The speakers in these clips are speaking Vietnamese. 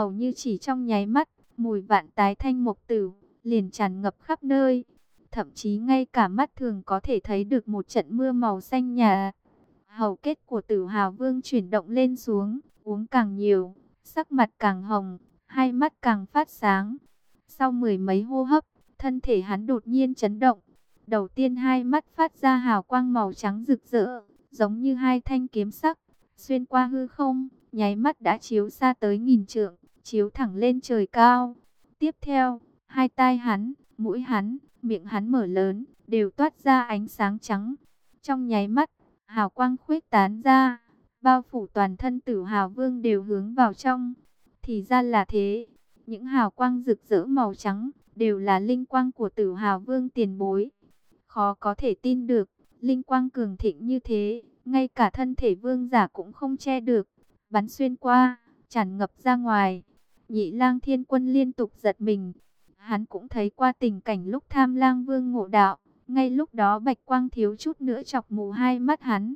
Hầu như chỉ trong nháy mắt, mùi vạn tái thanh mộc tử liền tràn ngập khắp nơi. Thậm chí ngay cả mắt thường có thể thấy được một trận mưa màu xanh nhà. Hầu kết của tử hào vương chuyển động lên xuống, uống càng nhiều, sắc mặt càng hồng, hai mắt càng phát sáng. Sau mười mấy hô hấp, thân thể hắn đột nhiên chấn động. Đầu tiên hai mắt phát ra hào quang màu trắng rực rỡ, giống như hai thanh kiếm sắc, xuyên qua hư không, nháy mắt đã chiếu xa tới nghìn trượng, chiếu thẳng lên trời cao. Tiếp theo, hai tai hắn, mũi hắn, miệng hắn mở lớn, đều toát ra ánh sáng trắng. Trong nháy mắt, hào quang khuếch tán ra, bao phủ toàn thân tử hào vương đều hướng vào trong. Thì ra là thế, những hào quang rực rỡ màu trắng, đều là linh quang của tử hào vương tiền bối. Khó có thể tin được, linh quang cường thịnh như thế, ngay cả thân thể vương giả cũng không che được, bắn xuyên qua, tràn ngập ra ngoài. Nhị lang thiên quân liên tục giật mình, hắn cũng thấy qua tình cảnh lúc tham lang vương ngộ đạo, ngay lúc đó bạch quang thiếu chút nữa chọc mù hai mắt hắn.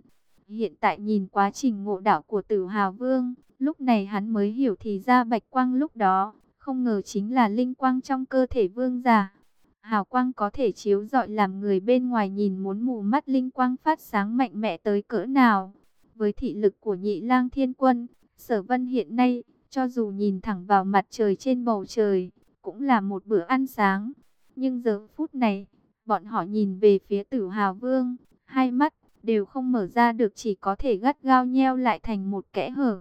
Hiện tại nhìn quá trình ngộ đạo của tử hào vương, lúc này hắn mới hiểu thì ra bạch quang lúc đó, không ngờ chính là linh quang trong cơ thể vương giả. Hào quang có thể chiếu rọi làm người bên ngoài nhìn muốn mù mắt linh quang phát sáng mạnh mẽ tới cỡ nào. Với thị lực của nhị lang thiên quân, sở vân hiện nay, cho dù nhìn thẳng vào mặt trời trên bầu trời, cũng là một bữa ăn sáng. Nhưng giờ phút này, bọn họ nhìn về phía tử hào vương, hai mắt đều không mở ra được chỉ có thể gắt gao nheo lại thành một kẽ hở.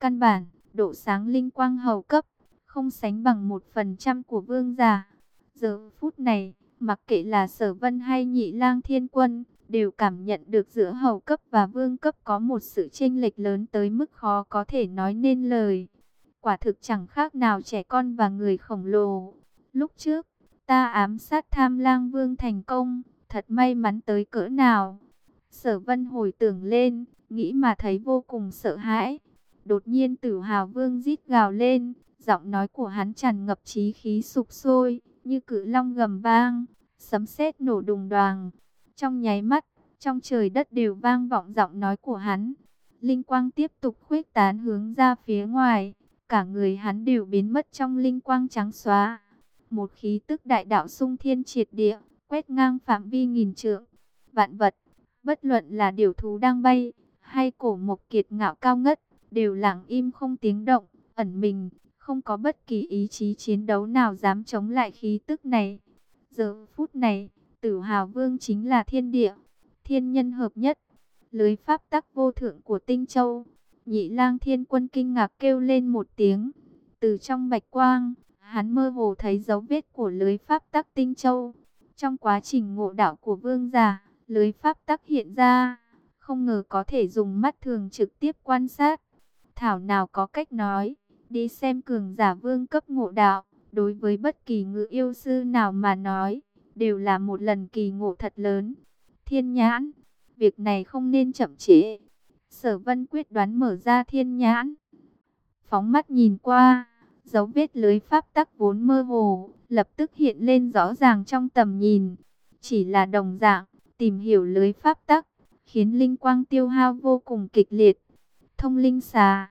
Căn bản, độ sáng linh quang hầu cấp, không sánh bằng một phần trăm của vương giả. Giờ phút này, mặc kệ là sở vân hay nhị lang thiên quân, đều cảm nhận được giữa hầu cấp và vương cấp có một sự chênh lệch lớn tới mức khó có thể nói nên lời. Quả thực chẳng khác nào trẻ con và người khổng lồ. Lúc trước, ta ám sát tham lang vương thành công, thật may mắn tới cỡ nào. Sở vân hồi tưởng lên, nghĩ mà thấy vô cùng sợ hãi. Đột nhiên tử hào vương rít gào lên, giọng nói của hắn tràn ngập trí khí sục sôi, như cự long gầm vang, sấm sét nổ đùng đoàng. Trong nháy mắt, trong trời đất đều vang vọng giọng nói của hắn. Linh quang tiếp tục khuếch tán hướng ra phía ngoài, cả người hắn đều biến mất trong linh quang trắng xóa. Một khí tức đại đạo sung thiên triệt địa, quét ngang phạm vi nghìn trượng. Vạn vật, bất luận là điều thú đang bay, hay cổ mộc kiệt ngạo cao ngất, đều lặng im không tiếng động, ẩn mình, không có bất kỳ ý chí chiến đấu nào dám chống lại khí tức này. Giờ phút này, tử hào vương chính là thiên địa, thiên nhân hợp nhất, lưới pháp tắc vô thượng của tinh châu. Nhị lang thiên quân kinh ngạc kêu lên một tiếng. Từ trong bạch quang, hắn mơ hồ thấy dấu vết của lưới pháp tắc tinh châu. Trong quá trình ngộ đạo của vương giả, lưới pháp tắc hiện ra, không ngờ có thể dùng mắt thường trực tiếp quan sát. Thảo nào có cách nói, đi xem cường giả vương cấp ngộ đạo, đối với bất kỳ ngự yêu sư nào mà nói, đều là một lần kỳ ngộ thật lớn. Thiên nhãn, việc này không nên chậm trễ. Sở vân quyết đoán mở ra thiên nhãn. Phóng mắt nhìn qua, dấu vết lưới pháp tắc vốn mơ hồ, lập tức hiện lên rõ ràng trong tầm nhìn. Chỉ là đồng dạng, tìm hiểu lưới pháp tắc, khiến linh quang tiêu hao vô cùng kịch liệt. Thông linh xà,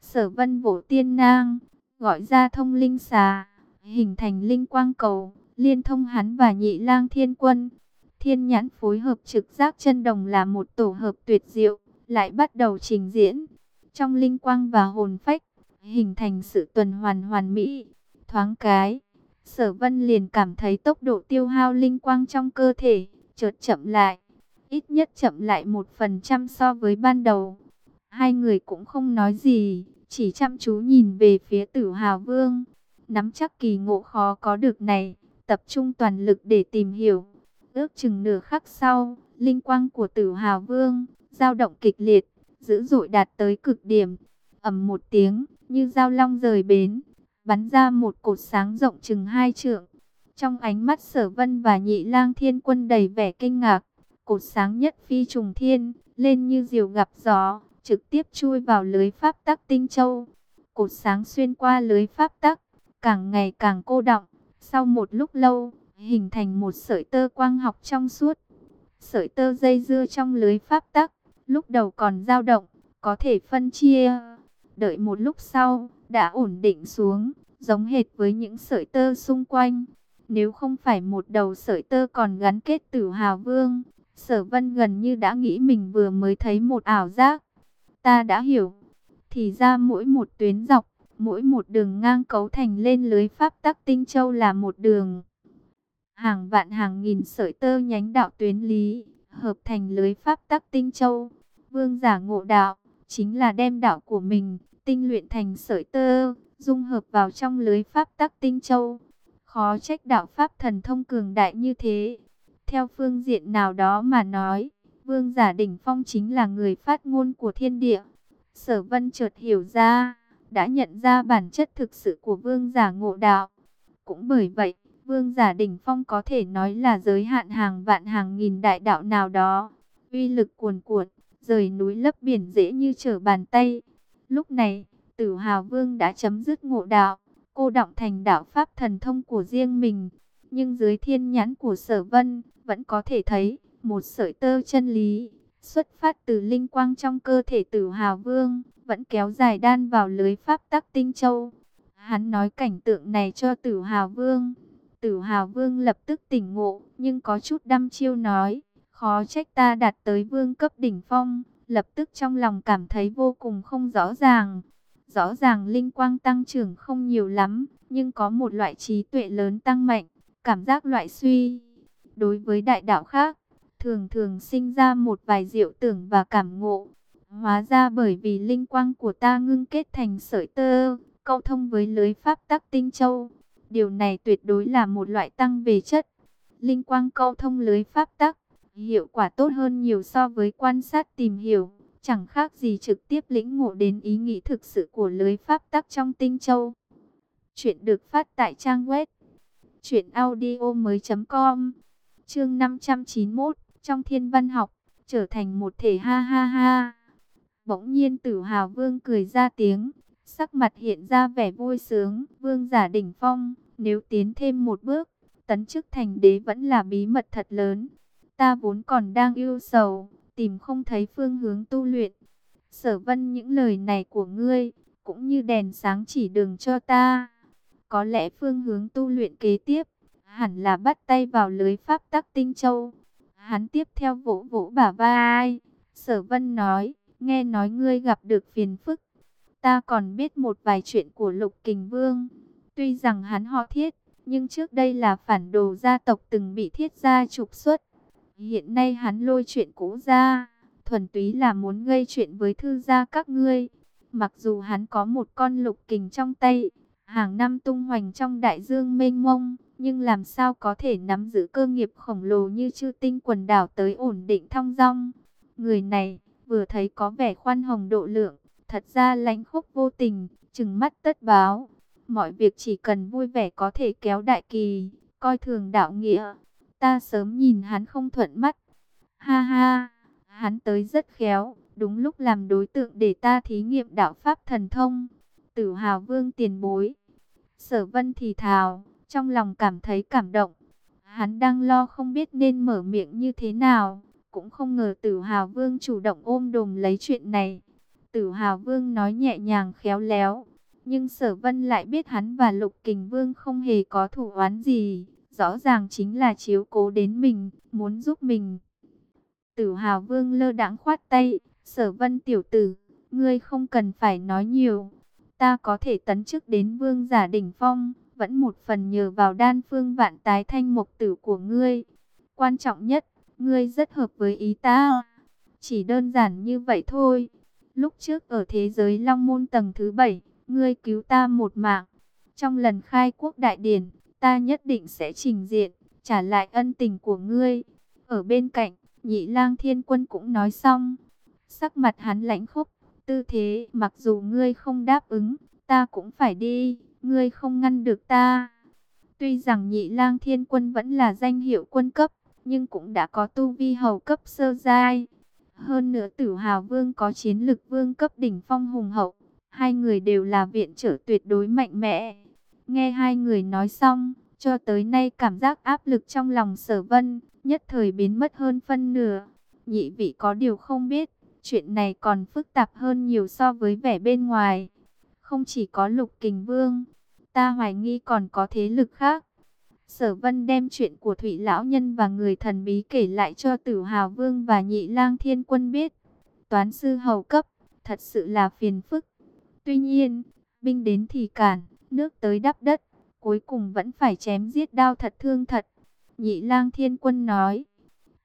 sở vân vỗ tiên nang, gọi ra thông linh xà, hình thành linh quang cầu, liên thông hắn và nhị lang thiên quân. Thiên nhãn phối hợp trực giác chân đồng là một tổ hợp tuyệt diệu, lại bắt đầu trình diễn. Trong linh quang và hồn phách, hình thành sự tuần hoàn hoàn mỹ. Thoáng cái, sở vân liền cảm thấy tốc độ tiêu hao linh quang trong cơ thể, chợt chậm lại. Ít nhất chậm lại một phần trăm so với ban đầu. Hai người cũng không nói gì, chỉ chăm chú nhìn về phía tử hào vương. Nắm chắc kỳ ngộ khó có được này, tập trung toàn lực để tìm hiểu. Ước chừng nửa khắc sau, linh quang của tử hào vương, dao động kịch liệt, dữ dội đạt tới cực điểm. ầm một tiếng, như dao long rời bến, bắn ra một cột sáng rộng chừng hai trượng. Trong ánh mắt sở vân và nhị lang thiên quân đầy vẻ kinh ngạc, cột sáng nhất phi trùng thiên, lên như diều gặp gió, trực tiếp chui vào lưới pháp tắc tinh châu. Cột sáng xuyên qua lưới pháp tắc, càng ngày càng cô động. Sau một lúc lâu, hình thành một sợi tơ quang học trong suốt. Sợi tơ dây dưa trong lưới pháp tắc, lúc đầu còn dao động, có thể phân chia. Đợi một lúc sau, đã ổn định xuống, giống hệt với những sợi tơ xung quanh. Nếu không phải một đầu sợi tơ còn gắn kết tử hào vương, sở vân gần như đã nghĩ mình vừa mới thấy một ảo giác. Ta đã hiểu, thì ra mỗi một tuyến dọc, mỗi một đường ngang cấu thành lên lưới pháp tắc tinh châu là một đường. Hàng vạn hàng nghìn sợi tơ nhánh đạo tuyến lý, hợp thành lưới pháp tắc tinh châu. Vương giả ngộ đạo, chính là đem đạo của mình, tinh luyện thành sợi tơ, dung hợp vào trong lưới pháp tắc tinh châu. Khó trách đạo pháp thần thông cường đại như thế. Theo phương diện nào đó mà nói, vương giả đỉnh phong chính là người phát ngôn của thiên địa. Sở vân chợt hiểu ra, đã nhận ra bản chất thực sự của vương giả ngộ đạo. Cũng bởi vậy, vương giả đỉnh phong có thể nói là giới hạn hàng vạn hàng nghìn đại đạo nào đó. Uy lực cuồn cuộn, rời núi lấp biển dễ như trở bàn tay. Lúc này, tử hào vương đã chấm dứt ngộ đạo, cô động thành đạo pháp thần thông của riêng mình. Nhưng dưới thiên nhãn của sở vân, vẫn có thể thấy một sợi tơ chân lý, xuất phát từ linh quang trong cơ thể tử hào vương, vẫn kéo dài đan vào lưới pháp tắc tinh châu. Hắn nói cảnh tượng này cho tử hào vương. Tử hào vương lập tức tỉnh ngộ, nhưng có chút đăm chiêu nói, khó trách ta đạt tới vương cấp đỉnh phong, lập tức trong lòng cảm thấy vô cùng không rõ ràng. Rõ ràng linh quang tăng trưởng không nhiều lắm, nhưng có một loại trí tuệ lớn tăng mạnh, cảm giác loại suy. Đối với đại đạo khác, thường thường sinh ra một vài diệu tưởng và cảm ngộ. Hóa ra bởi vì linh quang của ta ngưng kết thành sợi tơ, câu thông với lưới pháp tắc tinh châu. Điều này tuyệt đối là một loại tăng về chất. Linh quang câu thông lưới pháp tắc, hiệu quả tốt hơn nhiều so với quan sát tìm hiểu. Chẳng khác gì trực tiếp lĩnh ngộ đến ý nghĩ thực sự của lưới pháp tắc trong tinh châu. Chuyện được phát tại trang web chuyện audio mới.com Chương 591 Trong thiên văn học, trở thành một thể ha ha ha. Bỗng nhiên tử hào vương cười ra tiếng, sắc mặt hiện ra vẻ vui sướng. Vương giả đỉnh phong, nếu tiến thêm một bước, tấn chức thành đế vẫn là bí mật thật lớn. Ta vốn còn đang yêu sầu, tìm không thấy phương hướng tu luyện. Sở vân những lời này của ngươi, cũng như đèn sáng chỉ đường cho ta. Có lẽ phương hướng tu luyện kế tiếp, hẳn là bắt tay vào lưới pháp tắc tinh châu. Hắn tiếp theo vỗ vỗ bả vai. Sở vân nói, nghe nói ngươi gặp được phiền phức. Ta còn biết một vài chuyện của lục kình vương. Tuy rằng hắn họ thiết, nhưng trước đây là phản đồ gia tộc từng bị thiết gia trục xuất. Hiện nay hắn lôi chuyện cũ ra, thuần túy là muốn gây chuyện với thư gia các ngươi. Mặc dù hắn có một con lục kình trong tay, hàng năm tung hoành trong đại dương mênh mông, nhưng làm sao có thể nắm giữ cơ nghiệp khổng lồ như chư tinh quần đảo tới ổn định thong dong. Người này, vừa thấy có vẻ khoan hồng độ lượng, thật ra lãnh khúc vô tình, chừng mắt tất báo. Mọi việc chỉ cần vui vẻ có thể kéo đại kỳ, coi thường đạo nghĩa. Ta sớm nhìn hắn không thuận mắt. Ha ha, hắn tới rất khéo, đúng lúc làm đối tượng để ta thí nghiệm đạo pháp thần thông. Tử hào vương tiền bối. Sở vân thì thào, trong lòng cảm thấy cảm động. Hắn đang lo không biết nên mở miệng như thế nào. Cũng không ngờ tử hào vương chủ động ôm đồm lấy chuyện này. Tử hào vương nói nhẹ nhàng khéo léo. Nhưng sở vân lại biết hắn và lục kình vương không hề có thủ oán gì. Rõ ràng chính là chiếu cố đến mình, muốn giúp mình. Tử hào vương lơ đãng khoát tay. Sở vân tiểu tử, ngươi không cần phải nói nhiều ta có thể tấn chức đến vương giả đỉnh phong, vẫn một phần nhờ vào đan phương vạn tái thanh mục tử của ngươi. Quan trọng nhất, ngươi rất hợp với ý ta. Chỉ đơn giản như vậy thôi. Lúc trước ở thế giới Long Môn tầng thứ bảy, ngươi cứu ta một mạng. Trong lần khai quốc đại điển, ta nhất định sẽ trình diện, trả lại ân tình của ngươi. Ở bên cạnh, nhị lang thiên quân cũng nói xong. Sắc mặt hắn lãnh khúc, tư thế, mặc dù ngươi không đáp ứng, ta cũng phải đi, ngươi không ngăn được ta. Tuy rằng nhị lang thiên quân vẫn là danh hiệu quân cấp, nhưng cũng đã có tu vi hầu cấp sơ giai. Hơn nữa tử hào vương có chiến lực vương cấp đỉnh phong hùng hậu, hai người đều là viện trở tuyệt đối mạnh mẽ. Nghe hai người nói xong, cho tới nay cảm giác áp lực trong lòng sở vân, nhất thời biến mất hơn phân nửa. Nhị vị có điều không biết, chuyện này còn phức tạp hơn nhiều so với vẻ bên ngoài. Không chỉ có lục kình vương, ta hoài nghi còn có thế lực khác. Sở Vân đem chuyện của Thủy Lão Nhân và người thần bí kể lại cho Tử Hào Vương và Nhị Lang Thiên Quân biết. Toán sư hầu cấp, thật sự là phiền phức. Tuy nhiên, binh đến thì cản, nước tới đắp đất, cuối cùng vẫn phải chém giết đao thật thương thật. Nhị Lang Thiên Quân nói,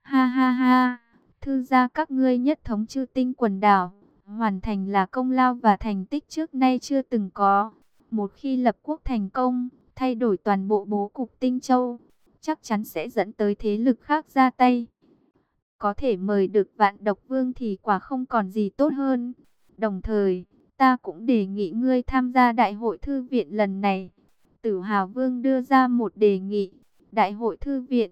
ha ha ha, thư gia các ngươi nhất thống chư tinh quần đảo, hoàn thành là công lao và thành tích trước nay chưa từng có. Một khi lập quốc thành công, thay đổi toàn bộ bố cục Tinh Châu, chắc chắn sẽ dẫn tới thế lực khác ra tay. Có thể mời được vạn độc vương thì quả không còn gì tốt hơn. Đồng thời, ta cũng đề nghị ngươi tham gia đại hội thư viện lần này. Tử Hào Vương đưa ra một đề nghị, đại hội thư viện.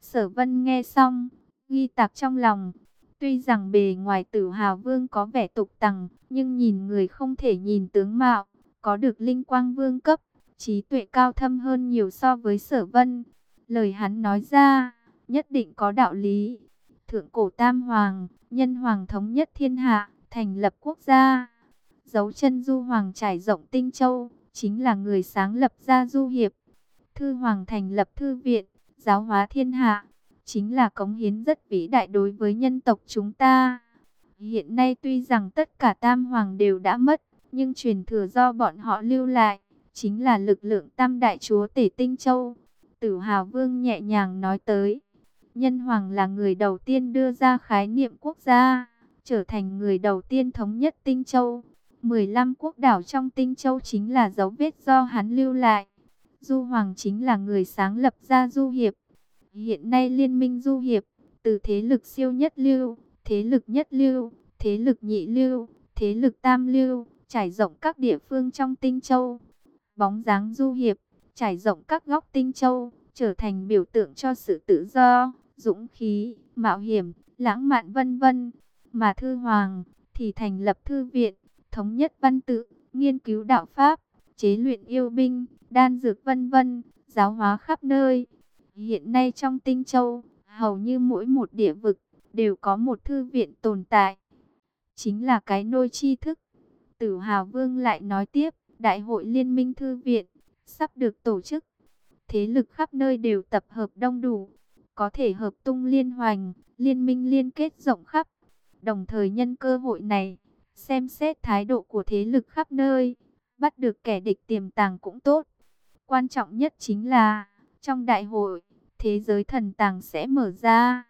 Sở Vân nghe xong, ghi tạc trong lòng. Tuy rằng bề ngoài Tử Hào Vương có vẻ tục tằng, nhưng nhìn người không thể nhìn tướng mạo, có được linh quang vương cấp, trí tuệ cao thâm hơn nhiều so với sở vân. Lời hắn nói ra, nhất định có đạo lý. Thượng cổ Tam Hoàng, nhân hoàng thống nhất thiên hạ, thành lập quốc gia. Dấu chân du hoàng trải rộng tinh châu, chính là người sáng lập ra du hiệp. Thư hoàng thành lập thư viện, giáo hóa thiên hạ, chính là cống hiến rất vĩ đại đối với nhân tộc chúng ta. Hiện nay tuy rằng tất cả tam hoàng đều đã mất, nhưng truyền thừa do bọn họ lưu lại, chính là lực lượng tam đại chúa tể tinh châu. Tử Hào Vương nhẹ nhàng nói tới, nhân hoàng là người đầu tiên đưa ra khái niệm quốc gia, trở thành người đầu tiên thống nhất tinh châu. 15 quốc đảo trong tinh châu chính là dấu vết do hắn lưu lại. Du Hoàng chính là người sáng lập ra Du Hiệp. Hiện nay liên minh Du Hiệp, từ thế lực siêu nhất lưu, thế lực nhất lưu, thế lực nhị lưu, thế lực tam lưu, trải rộng các địa phương trong tinh châu, bóng dáng du hiệp, trải rộng các góc tinh châu, trở thành biểu tượng cho sự tự do, dũng khí, mạo hiểm, lãng mạn vân vân. Mà Thư Hoàng thì thành lập thư viện, thống nhất văn tự, nghiên cứu đạo pháp, chế luyện yêu binh, đan dược vân vân, giáo hóa khắp nơi. Hiện nay trong Tinh Châu, hầu như mỗi một địa vực đều có một thư viện tồn tại. Chính là cái nôi tri thức. Tử Hào Vương lại nói tiếp, Đại hội Liên minh Thư viện sắp được tổ chức. Thế lực khắp nơi đều tập hợp đông đủ, có thể hợp tung liên hoành, liên minh liên kết rộng khắp. Đồng thời nhân cơ hội này, xem xét thái độ của thế lực khắp nơi, bắt được kẻ địch tiềm tàng cũng tốt. Quan trọng nhất chính là, trong đại hội, thế giới thần tàng sẽ mở ra.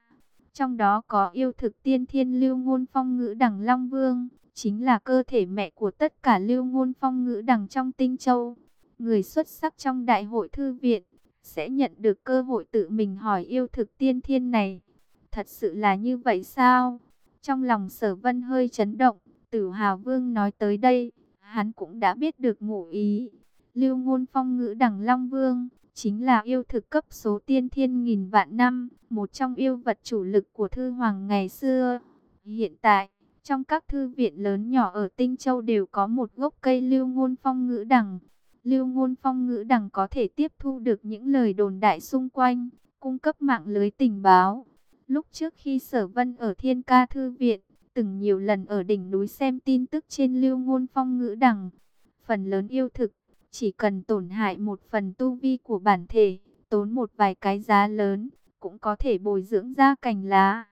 Trong đó có yêu thực tiên thiên lưu ngôn phong ngữ đẳng Long Vương, chính là cơ thể mẹ của tất cả lưu ngôn phong ngữ đằng trong tinh châu. Người xuất sắc trong đại hội thư viện, sẽ nhận được cơ hội tự mình hỏi yêu thực tiên thiên này. Thật sự là như vậy sao? Trong lòng sở vân hơi chấn động, tử hào vương nói tới đây, hắn cũng đã biết được ngụ ý. Lưu ngôn phong ngữ đằng Long Vương, chính là yêu thực cấp số tiên thiên nghìn vạn năm, một trong yêu vật chủ lực của thư hoàng ngày xưa. Hiện tại, trong các thư viện lớn nhỏ ở Tinh Châu đều có một gốc cây lưu ngôn phong ngữ đằng. Lưu ngôn phong ngữ đằng có thể tiếp thu được những lời đồn đại xung quanh, cung cấp mạng lưới tình báo. Lúc trước khi sở vân ở Thiên Ca Thư Viện, từng nhiều lần ở đỉnh núi xem tin tức trên lưu ngôn phong ngữ đằng. Phần lớn yêu thực, chỉ cần tổn hại một phần tu vi của bản thể, tốn một vài cái giá lớn, cũng có thể bồi dưỡng ra cành lá.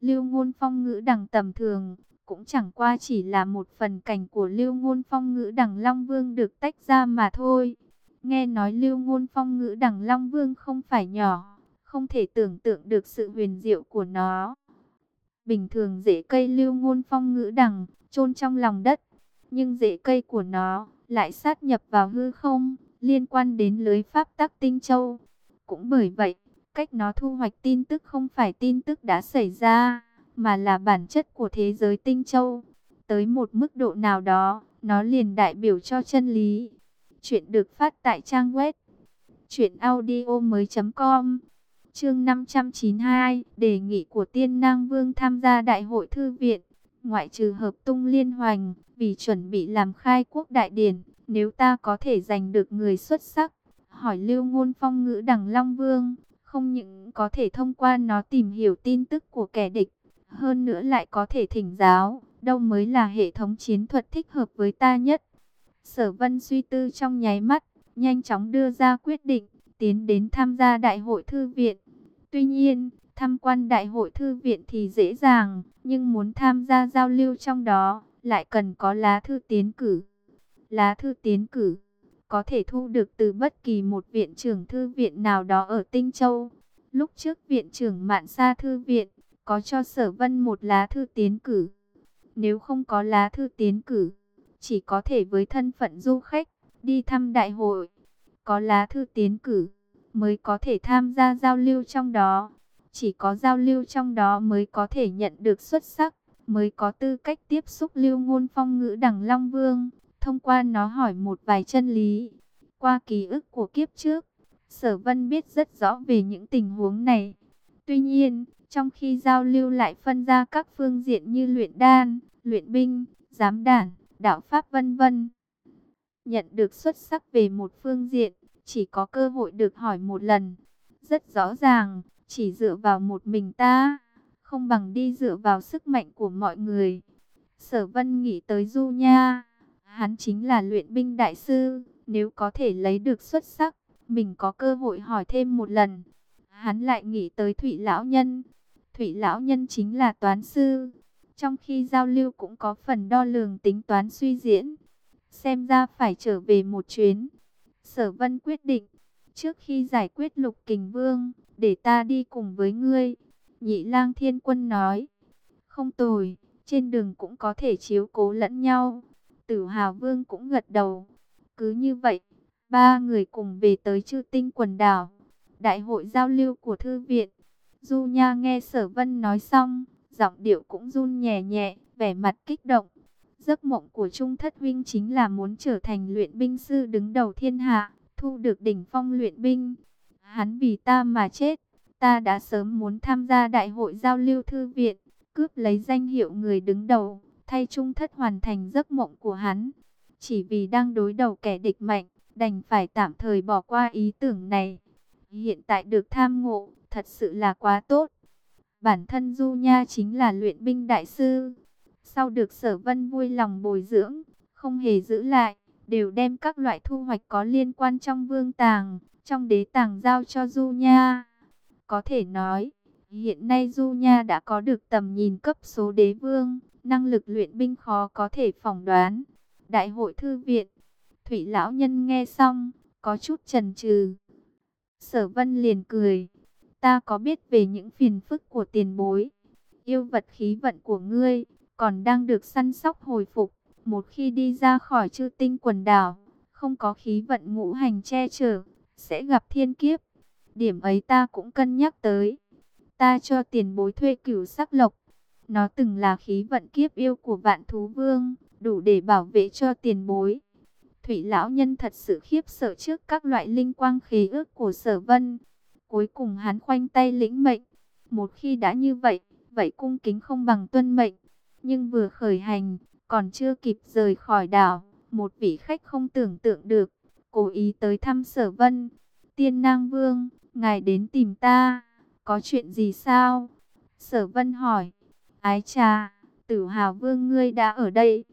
Lưu ngôn phong ngữ đằng tầm thường, cũng chẳng qua chỉ là một phần cảnh của lưu ngôn phong ngữ đằng Long Vương được tách ra mà thôi. Nghe nói lưu ngôn phong ngữ đằng Long Vương không phải nhỏ, không thể tưởng tượng được sự huyền diệu của nó. Bình thường rễ cây lưu ngôn phong ngữ đằng, chôn trong lòng đất, nhưng rễ cây của nó lại sát nhập vào hư không, liên quan đến lưới pháp tắc tinh châu. Cũng bởi vậy, cách nó thu hoạch tin tức không phải tin tức đã xảy ra mà là bản chất của thế giới tinh châu. Tới một mức độ nào đó, nó liền đại biểu cho chân lý. Chuyện được phát tại trang web truyệnaudiomoi.com. Chương 592, đề nghị của Tiên Nang Vương tham gia đại hội thư viện, ngoại trừ hợp tung liên hoành, vì chuẩn bị làm khai quốc đại điển, nếu ta có thể giành được người xuất sắc, hỏi Lưu Ngôn Phong ngữ Đằng Long Vương, không những có thể thông qua nó tìm hiểu tin tức của kẻ địch, hơn nữa lại có thể thỉnh giáo, đâu mới là hệ thống chiến thuật thích hợp với ta nhất. Sở Vân suy tư trong nháy mắt, nhanh chóng đưa ra quyết định, tiến đến tham gia đại hội thư viện. Tuy nhiên, tham quan đại hội thư viện thì dễ dàng, nhưng muốn tham gia giao lưu trong đó, lại cần có lá thư tiến cử. Lá thư tiến cử có thể thu được từ bất kỳ một viện trưởng thư viện nào đó ở Tinh Châu. Lúc trước viện trưởng Mạn Sa thư viện có cho Sở Vân một lá thư tiến cử. Nếu không có lá thư tiến cử, chỉ có thể với thân phận du khách đi thăm đại hội. Có lá thư tiến cử mới có thể tham gia giao lưu trong đó. Chỉ có giao lưu trong đó mới có thể nhận được xuất sắc, mới có tư cách tiếp xúc lưu ngôn phong ngữ đẳng Long Vương. Thông qua nó hỏi một vài chân lý. Qua ký ức của kiếp trước, Sở Vân biết rất rõ về những tình huống này. Tuy nhiên, trong khi giao lưu lại phân ra các phương diện như luyện đan, luyện binh, giám đản, đạo pháp vân vân. Nhận được xuất sắc về một phương diện, chỉ có cơ hội được hỏi một lần. Rất rõ ràng, chỉ dựa vào một mình ta, không bằng đi dựa vào sức mạnh của mọi người. Sở Vân nghĩ tới Du Nha, hắn chính là luyện binh đại sư, nếu có thể lấy được xuất sắc, mình có cơ hội hỏi thêm một lần. Hắn lại nghĩ tới Thụy Lão Nhân, Thụy Lão Nhân chính là toán sư, trong khi giao lưu cũng có phần đo lường tính toán suy diễn. Xem ra phải trở về một chuyến. Sở Vân quyết định, trước khi giải quyết Lục Kình Vương, để ta đi cùng với ngươi. Nhị lang thiên quân nói, không tồi, trên đường cũng có thể chiếu cố lẫn nhau. Tử Hào Vương cũng gật đầu. Cứ như vậy, ba người cùng về tới chư tinh quần đảo. Đại hội giao lưu của thư viện. Du Nha nghe Sở Vân nói xong, giọng điệu cũng run nhẹ nhẹ, vẻ mặt kích động. Giấc mộng của Trung Thất huynh chính là muốn trở thành luyện binh sư đứng đầu thiên hạ, thu được đỉnh phong luyện binh. Hắn vì ta mà chết, ta đã sớm muốn tham gia đại hội giao lưu thư viện, cướp lấy danh hiệu người đứng đầu, thay Trung Thất hoàn thành giấc mộng của hắn. Chỉ vì đang đối đầu kẻ địch mạnh, đành phải tạm thời bỏ qua ý tưởng này. Hiện tại được tham ngộ, thật sự là quá tốt. Bản thân Du Nha chính là luyện binh đại sư. Sau được sở vân vui lòng bồi dưỡng, không hề giữ lại, đều đem các loại thu hoạch có liên quan trong vương tàng, trong đế tàng giao cho Du Nha. Có thể nói, hiện nay Du Nha đã có được tầm nhìn cấp số đế vương, năng lực luyện binh khó có thể phỏng đoán. Đại hội thư viện, Thủy Lão Nhân nghe xong, có chút chần chừ. Sở Vân liền cười, ta có biết về những phiền phức của tiền bối. Yêu vật khí vận của ngươi, còn đang được săn sóc hồi phục. Một khi đi ra khỏi chư tinh quần đảo, không có khí vận ngũ hành che chở, sẽ gặp thiên kiếp. Điểm ấy ta cũng cân nhắc tới. Ta cho tiền bối thuê cửu sắc lộc. Nó từng là khí vận kiếp yêu của vạn thú vương, đủ để bảo vệ cho tiền bối. Thủy lão nhân thật sự khiếp sợ trước các loại linh quang khí ước của sở vân. Cuối cùng hắn khoanh tay lĩnh mệnh. Một khi đã như vậy, vậy cung kính không bằng tuân mệnh. Nhưng vừa khởi hành, còn chưa kịp rời khỏi đảo, một vị khách không tưởng tượng được, cố ý tới thăm sở vân. Tiên nang vương, ngài đến tìm ta, có chuyện gì sao? Sở vân hỏi, ái trà, tử hào vương ngươi đã ở đây.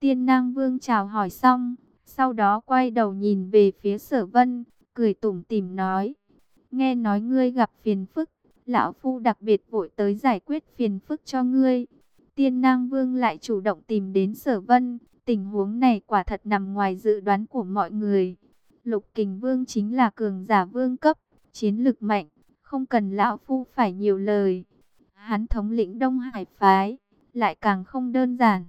Tiên nang vương chào hỏi xong, sau đó quay đầu nhìn về phía sở vân, cười tủm tỉm nói. Nghe nói ngươi gặp phiền phức, lão phu đặc biệt vội tới giải quyết phiền phức cho ngươi. Tiên Nang Vương lại chủ động tìm đến Sở Vân, tình huống này quả thật nằm ngoài dự đoán của mọi người. Lục Kình Vương chính là cường giả vương cấp, chiến lực mạnh, không cần lão phu phải nhiều lời. Hắn thống lĩnh Đông Hải phái, lại càng không đơn giản.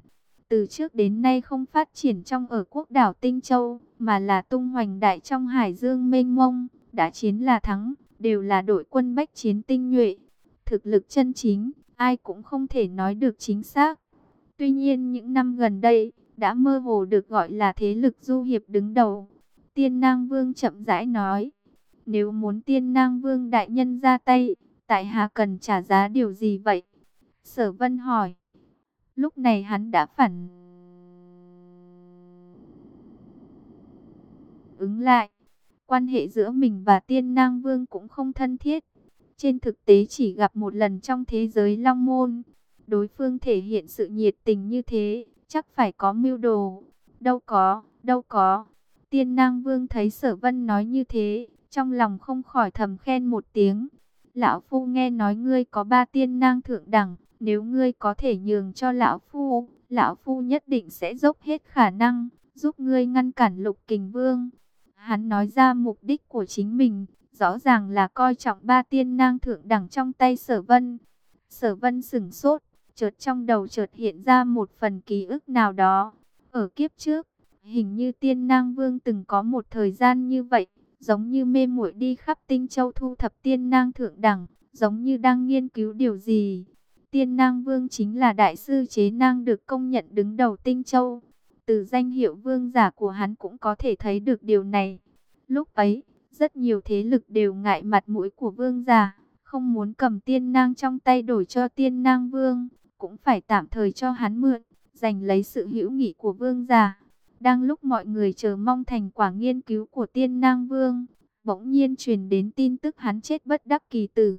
Từ trước đến nay không phát triển trong ở quốc đảo Tinh Châu, mà là tung hoành đại trong hải dương mênh mông, đã chiến là thắng, đều là đội quân bách chiến tinh nhuệ. Thực lực chân chính, ai cũng không thể nói được chính xác. Tuy nhiên những năm gần đây, đã mơ hồ được gọi là thế lực du hiệp đứng đầu. Tiên Nang Vương chậm rãi nói, nếu muốn Tiên Nang Vương đại nhân ra tay, tại hạ cần trả giá điều gì vậy? Sở Vân hỏi. Lúc này hắn đã phản ứng lại. Quan hệ giữa mình và Tiên Nang Vương cũng không thân thiết. Trên thực tế chỉ gặp một lần trong thế giới Long Môn. Đối phương thể hiện sự nhiệt tình như thế, chắc phải có mưu đồ. Đâu có, đâu có. Tiên Nang Vương thấy Sở Vân nói như thế, trong lòng không khỏi thầm khen một tiếng. Lão Phu nghe nói ngươi có ba tiên nang thượng đẳng, nếu ngươi có thể nhường cho Lão Phu, Lão Phu nhất định sẽ dốc hết khả năng, giúp ngươi ngăn cản lục kình vương. Hắn nói ra mục đích của chính mình, rõ ràng là coi trọng ba tiên nang thượng đẳng trong tay sở vân. Sở vân sửng sốt, chợt trong đầu chợt hiện ra một phần ký ức nào đó. Ở kiếp trước, hình như tiên nang vương từng có một thời gian như vậy, giống như mê muội đi khắp tinh châu thu thập tiên nang thượng đẳng, giống như đang nghiên cứu điều gì. Tiên nang vương chính là đại sư chế nang được công nhận đứng đầu tinh châu. Từ danh hiệu vương giả của hắn cũng có thể thấy được điều này. Lúc ấy, rất nhiều thế lực đều ngại mặt mũi của vương giả, không muốn cầm tiên nang trong tay đổi cho tiên nang vương, cũng phải tạm thời cho hắn mượn, giành lấy sự hữu nghị của vương giả. Đang lúc mọi người chờ mong thành quả nghiên cứu của tiên nang vương, bỗng nhiên truyền đến tin tức hắn chết bất đắc kỳ tử.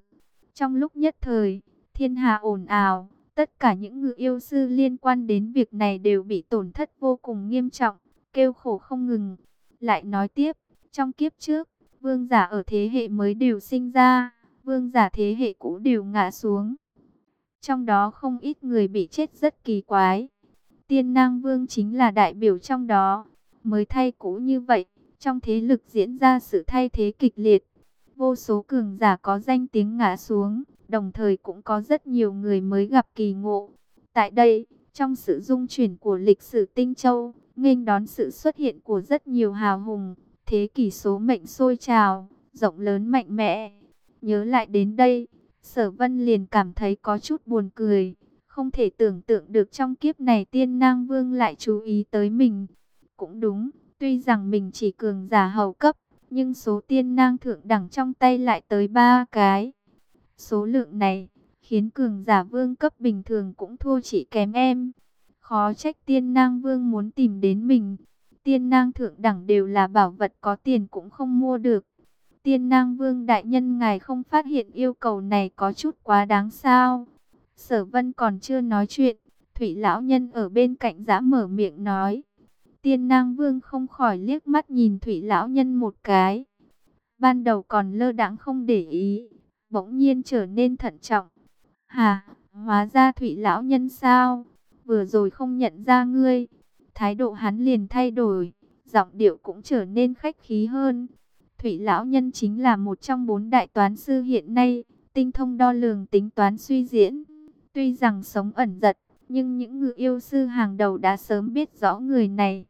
Trong lúc nhất thời, thiên hà ồn ào, tất cả những ngự yêu sư liên quan đến việc này đều bị tổn thất vô cùng nghiêm trọng, kêu khổ không ngừng. Lại nói tiếp, trong kiếp trước, vương giả ở thế hệ mới đều sinh ra, vương giả thế hệ cũ đều ngã xuống. Trong đó không ít người bị chết rất kỳ quái. Tiên Nang Vương chính là đại biểu trong đó. Mới thay cũ như vậy, trong thế lực diễn ra sự thay thế kịch liệt. Vô số cường giả có danh tiếng ngã xuống, đồng thời cũng có rất nhiều người mới gặp kỳ ngộ. Tại đây, trong sự dung chuyển của lịch sử Tinh Châu, nghênh đón sự xuất hiện của rất nhiều hào hùng, thế kỷ số mệnh sôi trào, rộng lớn mạnh mẽ. Nhớ lại đến đây, Sở Vân liền cảm thấy có chút buồn cười. Không thể tưởng tượng được trong kiếp này tiên nang vương lại chú ý tới mình. Cũng đúng, tuy rằng mình chỉ cường giả hầu cấp, nhưng số tiên nang thượng đẳng trong tay lại tới ba cái. Số lượng này, khiến cường giả vương cấp bình thường cũng thua chỉ kém em. Khó trách tiên nang vương muốn tìm đến mình. Tiên nang thượng đẳng đều là bảo vật có tiền cũng không mua được. Tiên nang vương đại nhân ngài không phát hiện yêu cầu này có chút quá đáng sao. Sở vân còn chưa nói chuyện, Thủy lão nhân ở bên cạnh giã mở miệng nói. Tiên nang vương không khỏi liếc mắt nhìn Thủy lão nhân một cái. Ban đầu còn lơ đãng không để ý, bỗng nhiên trở nên thận trọng. Hà, hóa ra Thủy lão nhân sao? Vừa rồi không nhận ra ngươi. Thái độ hắn liền thay đổi, giọng điệu cũng trở nên khách khí hơn. Thủy lão nhân chính là một trong bốn đại toán sư hiện nay, tinh thông đo lường tính toán suy diễn. Tuy rằng sống ẩn giật, nhưng những ngự yêu sư hàng đầu đã sớm biết rõ người này.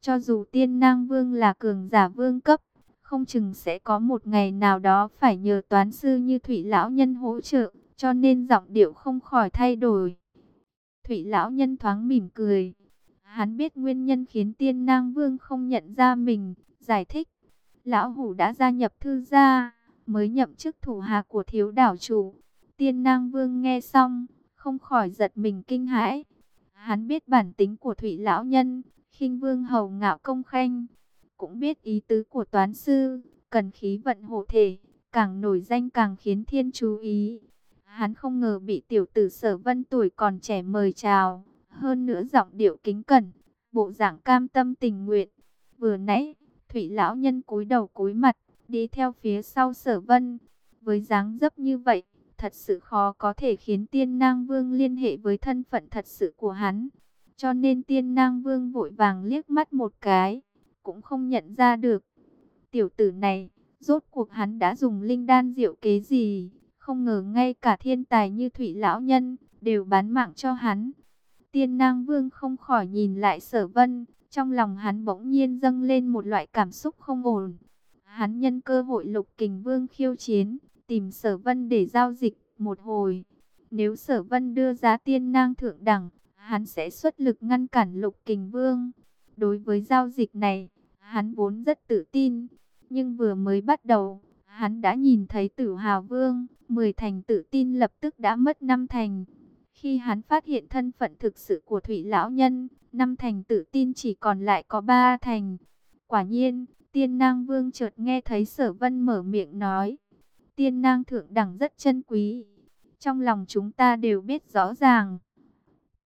Cho dù tiên nang vương là cường giả vương cấp, không chừng sẽ có một ngày nào đó phải nhờ toán sư như Thủy Lão Nhân hỗ trợ, cho nên giọng điệu không khỏi thay đổi. Thủy Lão Nhân thoáng mỉm cười. Hắn biết nguyên nhân khiến tiên nang vương không nhận ra mình, giải thích. Lão Hủ đã gia nhập thư gia, mới nhậm chức thủ hạ của thiếu đảo chủ. Tiên nang vương nghe xong, không khỏi giật mình kinh hãi. Hắn biết bản tính của Thủy Lão Nhân, khinh vương hầu ngạo công khanh, cũng biết ý tứ của toán sư, cần khí vận hộ thể, càng nổi danh càng khiến thiên chú ý. Hắn không ngờ bị tiểu tử sở vân tuổi còn trẻ mời chào, hơn nữa giọng điệu kính cẩn, bộ dạng cam tâm tình nguyện. Vừa nãy, Thủy Lão Nhân cúi đầu cúi mặt, đi theo phía sau sở vân, với dáng dấp như vậy thật sự khó có thể khiến tiên nang vương liên hệ với thân phận thật sự của hắn. Cho nên tiên nang vương vội vàng liếc mắt một cái, cũng không nhận ra được. Tiểu tử này, rốt cuộc hắn đã dùng linh đan diệu kế gì, không ngờ ngay cả thiên tài như thủy lão nhân, đều bán mạng cho hắn. Tiên nang vương không khỏi nhìn lại sở vân, trong lòng hắn bỗng nhiên dâng lên một loại cảm xúc không ổn. Hắn nhân cơ hội lục kình vương khiêu chiến, tìm sở vân để giao dịch một hồi. Nếu sở vân đưa giá tiên nang thượng đẳng, hắn sẽ xuất lực ngăn cản lục kình vương. Đối với giao dịch này, hắn vốn rất tự tin. Nhưng vừa mới bắt đầu, hắn đã nhìn thấy tử hào vương, 10 thành tự tin lập tức đã mất năm thành. Khi hắn phát hiện thân phận thực sự của Thủy Lão Nhân, năm thành tự tin chỉ còn lại có ba thành. Quả nhiên, tiên nang vương chợt nghe thấy sở vân mở miệng nói tiên nang thượng đẳng rất chân quý. Trong lòng chúng ta đều biết rõ ràng.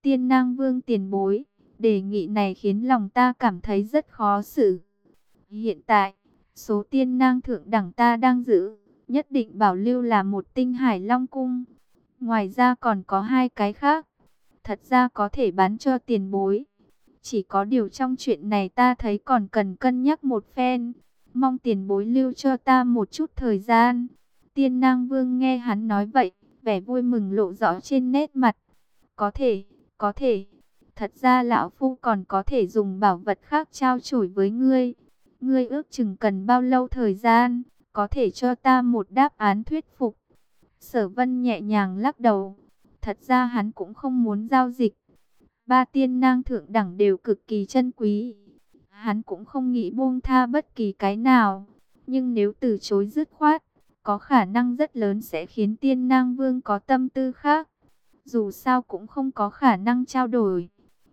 Tiên nang vương tiền bối, Đề nghị này khiến lòng ta cảm thấy rất khó xử. Hiện tại, số tiên nang thượng đẳng ta đang giữ, nhất định bảo lưu là một tinh hải long cung. Ngoài ra còn có hai cái khác. Thật ra có thể bán cho tiền bối. Chỉ có điều trong chuyện này ta thấy còn cần cân nhắc một phen. Mong tiền bối lưu cho ta một chút thời gian. Tiên nang vương nghe hắn nói vậy, vẻ vui mừng lộ rõ trên nét mặt. Có thể, có thể. Thật ra lão phu còn có thể dùng bảo vật khác trao chổi với ngươi. Ngươi ước chừng cần bao lâu thời gian, có thể cho ta một đáp án thuyết phục. Sở vân nhẹ nhàng lắc đầu. Thật ra hắn cũng không muốn giao dịch. Ba tiên nang thượng đẳng đều cực kỳ chân quý. Hắn cũng không nghĩ buông tha bất kỳ cái nào. Nhưng nếu từ chối dứt khoát, có khả năng rất lớn sẽ khiến tiên nang vương có tâm tư khác. Dù sao cũng không có khả năng trao đổi.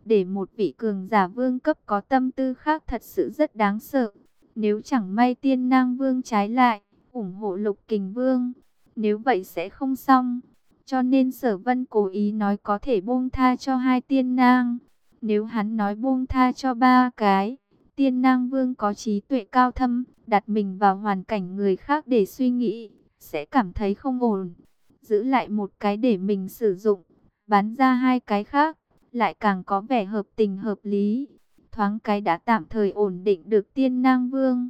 Để một vị cường giả vương cấp có tâm tư khác thật sự rất đáng sợ. Nếu chẳng may tiên nang vương trái lại, ủng hộ lục kình vương. Nếu vậy sẽ không xong. Cho nên sở vân cố ý nói có thể buông tha cho hai tiên nang. Nếu hắn nói buông tha cho ba cái, tiên nang vương có trí tuệ cao thâm, đặt mình vào hoàn cảnh người khác để suy nghĩ, sẽ cảm thấy không ổn. Giữ lại một cái để mình sử dụng, bán ra hai cái khác, lại càng có vẻ hợp tình hợp lý. Thoáng cái đã tạm thời ổn định được tiên nang vương.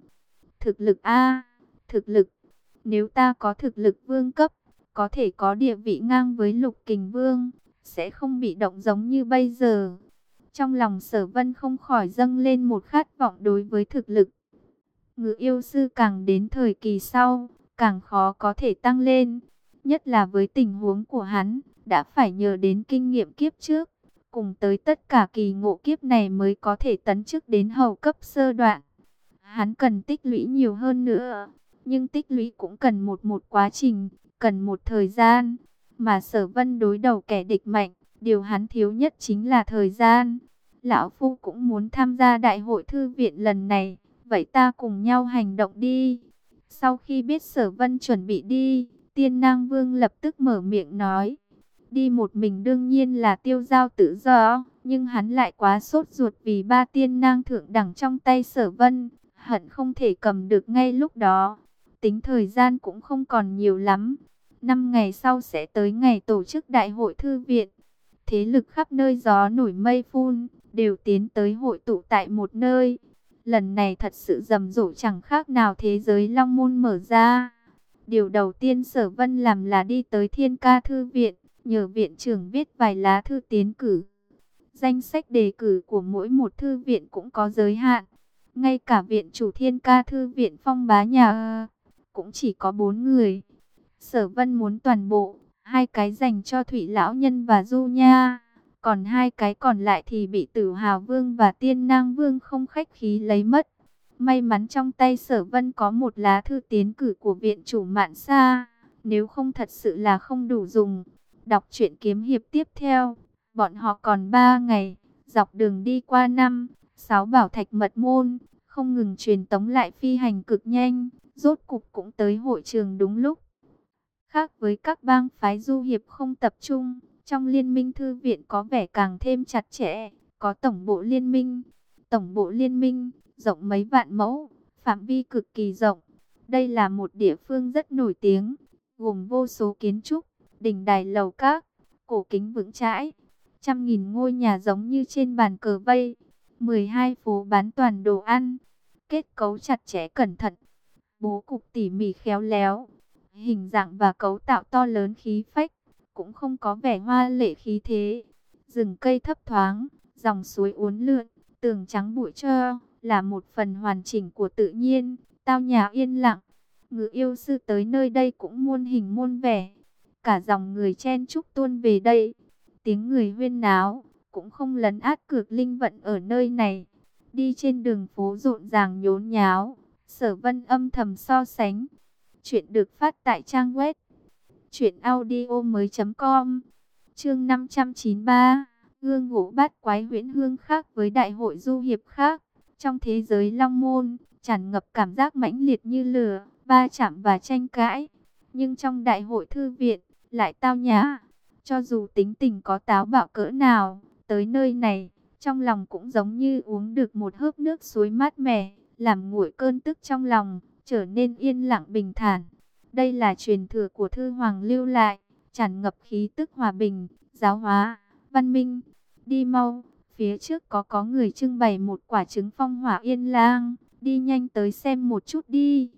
Thực lực A, thực lực. Nếu ta có thực lực vương cấp, có thể có địa vị ngang với lục kình vương, sẽ không bị động giống như bây giờ. Trong lòng sở vân không khỏi dâng lên một khát vọng đối với thực lực. Ngự yêu sư càng đến thời kỳ sau, càng khó có thể tăng lên. Nhất là với tình huống của hắn, đã phải nhờ đến kinh nghiệm kiếp trước. Cùng tới tất cả kỳ ngộ kiếp này mới có thể tấn chức đến hầu cấp sơ đoạn. Hắn cần tích lũy nhiều hơn nữa, nhưng tích lũy cũng cần một một quá trình, cần một thời gian. Mà sở vân đối đầu kẻ địch mạnh, điều hắn thiếu nhất chính là thời gian. Lão Phu cũng muốn tham gia đại hội thư viện lần này, vậy ta cùng nhau hành động đi. Sau khi biết sở vân chuẩn bị đi, tiên nang vương lập tức mở miệng nói. Đi một mình đương nhiên là tiêu giao tự do, nhưng hắn lại quá sốt ruột vì ba tiên nang thượng đẳng trong tay sở vân, hận không thể cầm được ngay lúc đó. Tính thời gian cũng không còn nhiều lắm. Năm ngày sau sẽ tới ngày tổ chức đại hội thư viện. Thế lực khắp nơi gió nổi mây phun, đều tiến tới hội tụ tại một nơi. Lần này thật sự rầm rộ chẳng khác nào thế giới long môn mở ra. Điều đầu tiên sở vân làm là đi tới thiên ca thư viện, nhờ viện trưởng viết vài lá thư tiến cử. Danh sách đề cử của mỗi một thư viện cũng có giới hạn. Ngay cả viện chủ thiên ca thư viện phong bá nhà ờ, cũng chỉ có bốn người. Sở vân muốn toàn bộ, hai cái dành cho Thủy Lão Nhân và Du Nha. Còn hai cái còn lại thì bị tử hào vương và tiên nang vương không khách khí lấy mất. May mắn trong tay sở vân có một lá thư tiến cử của viện chủ mạn xa. Nếu không thật sự là không đủ dùng. Đọc truyện kiếm hiệp tiếp theo. Bọn họ còn ba ngày. Dọc đường đi qua năm. Sáu bảo thạch mật môn. Không ngừng truyền tống lại phi hành cực nhanh. Rốt cục cũng tới hội trường đúng lúc. Khác với các bang phái du hiệp không tập trung trong liên minh thư viện có vẻ càng thêm chặt chẽ, có tổng bộ liên minh. Tổng bộ liên minh, rộng mấy vạn mẫu, phạm vi cực kỳ rộng. Đây là một địa phương rất nổi tiếng, gồm vô số kiến trúc, đỉnh đài lầu các, cổ kính vững chãi. Trăm nghìn ngôi nhà giống như trên bàn cờ vây, 12 phố bán toàn đồ ăn, kết cấu chặt chẽ cẩn thận, bố cục tỉ mỉ khéo léo, hình dạng và cấu tạo to lớn khí phách cũng không có vẻ hoa lệ khí thế. Rừng cây thấp thoáng, dòng suối uốn lượn, tường trắng bụi trơ, là một phần hoàn chỉnh của tự nhiên, tao nhà yên lặng. Ngự yêu sư tới nơi đây cũng muôn hình muôn vẻ. Cả dòng người chen chúc tuôn về đây. Tiếng người huyên náo, cũng không lấn át cược linh vận ở nơi này. Đi trên đường phố rộn ràng nhốn nháo, sở vân âm thầm so sánh. Chuyện được phát tại trang web Chuyện audio mới com Chương 593 Gương ngũ bát quái huyễn hương khác với đại hội du hiệp khác Trong thế giới long môn tràn ngập cảm giác mãnh liệt như lửa Ba chạm và tranh cãi Nhưng trong đại hội thư viện lại tao nhã Cho dù tính tình có táo bạo cỡ nào Tới nơi này trong lòng cũng giống như uống được một hớp nước suối mát mẻ, làm nguội cơn tức trong lòng, trở nên yên lặng bình thản. Đây là truyền thừa của thư hoàng lưu lại, tràn ngập khí tức hòa bình, giáo hóa, văn minh. Đi mau, phía trước có có người trưng bày một quả trứng phong hỏa yên lang, đi nhanh tới xem một chút đi.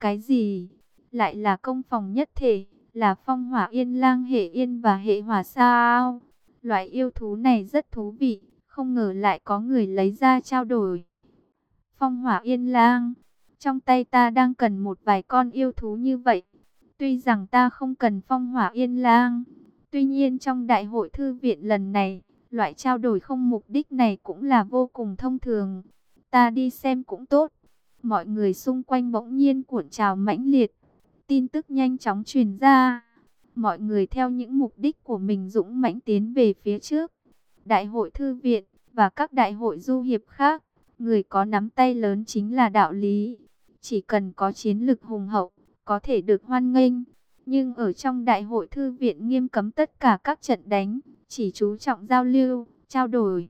Cái gì? Lại là công phòng nhất thể, là phong hỏa yên lang hệ yên và hệ hỏa sao? Loại yêu thú này rất thú vị, không ngờ lại có người lấy ra trao đổi. Phong hỏa yên lang, trong tay ta đang cần một vài con yêu thú như vậy. Tuy rằng ta không cần phong hỏa yên lang, tuy nhiên trong đại hội thư viện lần này, loại trao đổi không mục đích này cũng là vô cùng thông thường. Ta đi xem cũng tốt. Mọi người xung quanh bỗng nhiên cuộn trào mãnh liệt. Tin tức nhanh chóng truyền ra. Mọi người theo những mục đích của mình dũng mãnh tiến về phía trước. Đại hội thư viện và các đại hội du hiệp khác, người có nắm tay lớn chính là đạo lý. Chỉ cần có chiến lực hùng hậu, có thể được hoan nghênh. Nhưng ở trong đại hội thư viện nghiêm cấm tất cả các trận đánh, chỉ chú trọng giao lưu, trao đổi.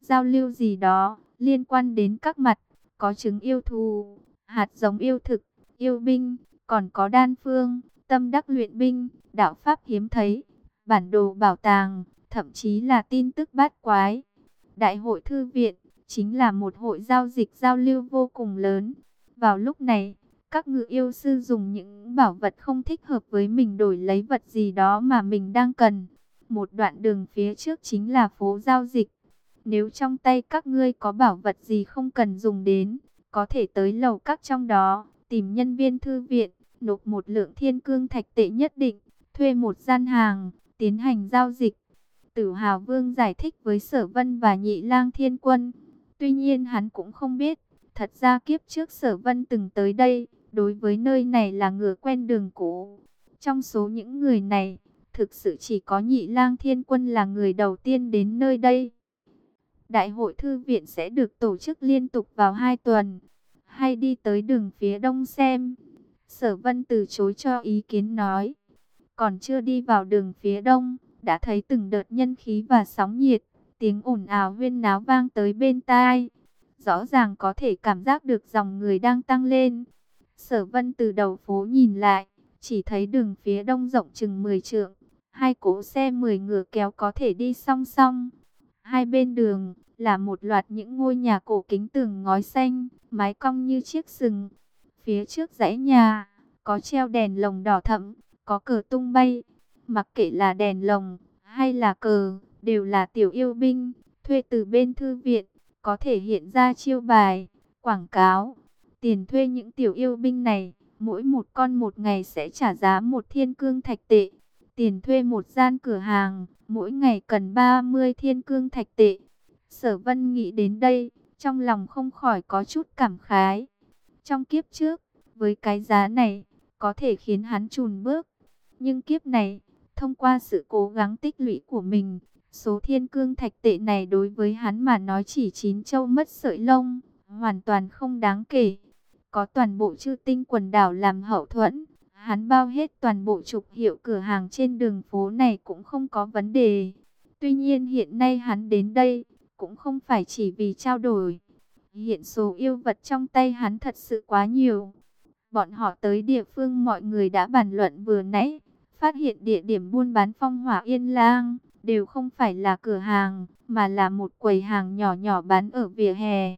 Giao lưu gì đó, liên quan đến các mặt, có chứng yêu thù, hạt giống yêu thực, yêu binh, còn có đan phương, tâm đắc luyện binh, đạo pháp hiếm thấy, bản đồ bảo tàng, thậm chí là tin tức bát quái. Đại hội thư viện chính là một hội giao dịch giao lưu vô cùng lớn. Vào lúc này, các ngự yêu sư dùng những bảo vật không thích hợp với mình đổi lấy vật gì đó mà mình đang cần. Một đoạn đường phía trước chính là phố giao dịch. Nếu trong tay các ngươi có bảo vật gì không cần dùng đến, có thể tới lầu các trong đó, tìm nhân viên thư viện, nộp một lượng thiên cương thạch tệ nhất định, thuê một gian hàng, tiến hành giao dịch. Tử Hào Vương giải thích với Sở Vân và Nhị Lang Thiên Quân. Tuy nhiên hắn cũng không biết, thật ra kiếp trước Sở Vân từng tới đây, đối với nơi này là ngựa quen đường cũ. Trong số những người này, thực sự chỉ có Nhị Lang Thiên Quân là người đầu tiên đến nơi đây. Đại hội thư viện sẽ được tổ chức liên tục vào hai tuần. Hay đi tới đường phía đông xem. Sở Vân từ chối cho ý kiến nói. Còn chưa đi vào đường phía đông, đã thấy từng đợt nhân khí và sóng nhiệt. Tiếng ồn ào huyên náo vang tới bên tai. Rõ ràng có thể cảm giác được dòng người đang tăng lên. Sở Vân từ đầu phố nhìn lại, chỉ thấy đường phía đông rộng chừng 10 trượng. Hai cỗ xe 10 ngựa kéo có thể đi song song. Hai bên đường là một loạt những ngôi nhà cổ kính tường ngói xanh, mái cong như chiếc sừng. Phía trước dãy nhà có treo đèn lồng đỏ thẫm, có cờ tung bay. Mặc kệ là đèn lồng hay là cờ, đều là tiểu yêu binh thuê từ bên thư viện, có thể hiện ra chiêu bài, quảng cáo. Tiền thuê những tiểu yêu binh này, mỗi một con một ngày sẽ trả giá một thiên cương thạch tệ. Tiền thuê một gian cửa hàng, mỗi ngày cần 30 thiên cương thạch tệ. Sở Vân nghĩ đến đây, trong lòng không khỏi có chút cảm khái. Trong kiếp trước, với cái giá này, có thể khiến hắn chùn bước. Nhưng kiếp này, thông qua sự cố gắng tích lũy của mình, số thiên cương thạch tệ này đối với hắn mà nói chỉ chín châu mất sợi lông, hoàn toàn không đáng kể. Có toàn bộ chư tinh quần đảo làm hậu thuẫn, hắn bao hết toàn bộ trục hiệu cửa hàng trên đường phố này cũng không có vấn đề. Tuy nhiên hiện nay hắn đến đây, cũng không phải chỉ vì trao đổi. Hiện số yêu vật trong tay hắn thật sự quá nhiều. Bọn họ tới địa phương mọi người đã bàn luận vừa nãy, phát hiện địa điểm buôn bán phong hỏa yên lang, đều không phải là cửa hàng, mà là một quầy hàng nhỏ nhỏ bán ở vỉa hè.